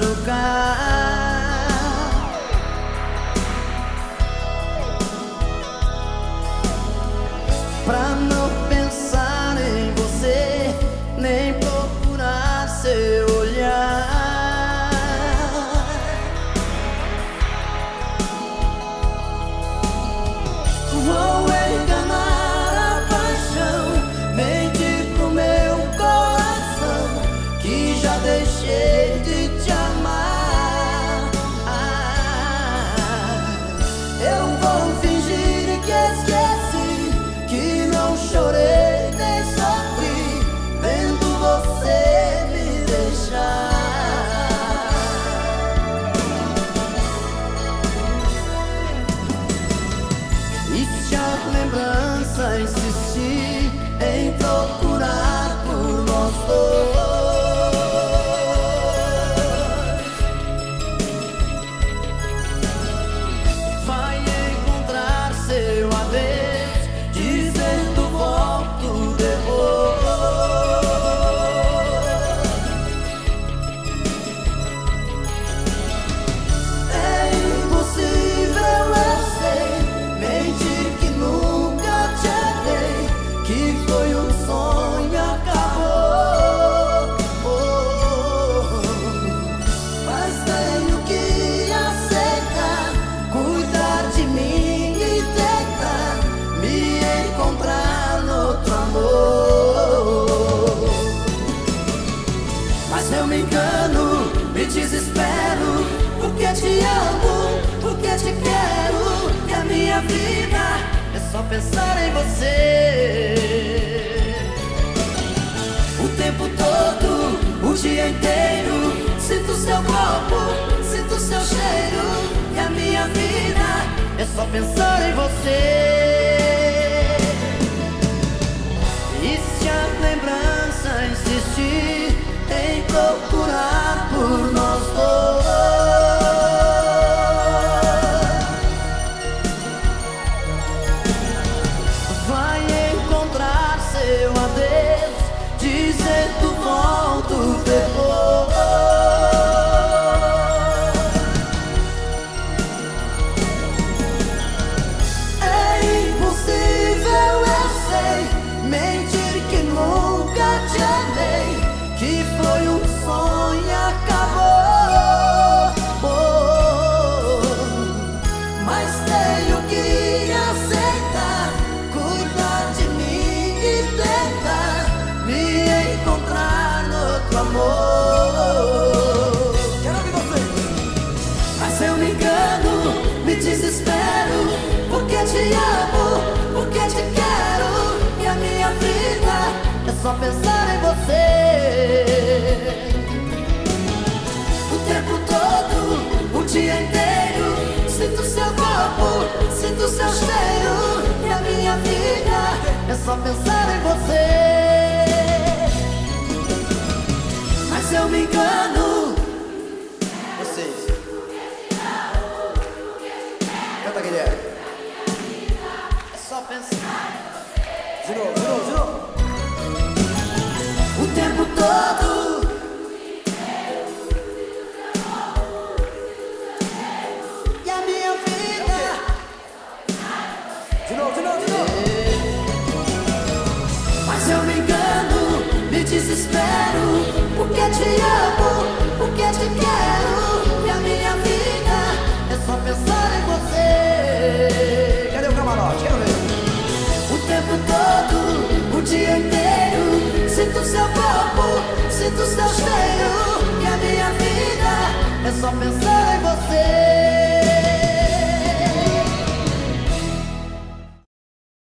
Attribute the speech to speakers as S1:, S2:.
S1: machucar. Pra não me engano, me desespero. Porque te amo, porque te quero. E a minha vida é só pensar em você. O tempo todo, o dia inteiro Sinto seu corpo, sinto seu cheiro. E a minha vida é só pensar em você. E se a lembrança insistir procurar só pensar em você O tempo todo, o dia inteiro Sinto seu corpo, sinto seu cheiro E a minha vida é só pensar em você Mas eu me engano Vocês Canta, Guilherme. É só pensar. De novo, de novo, de novo. Quero ver. O tempo todo, o dia inteiro. Sinto seu cheiro. E a minha vida é só pensar em você.